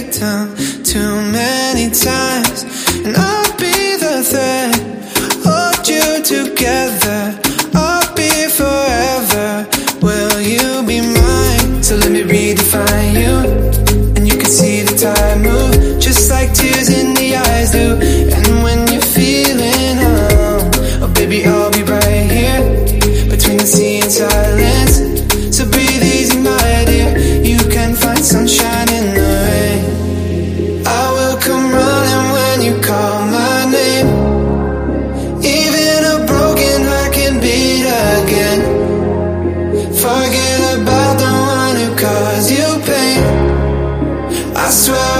victim swear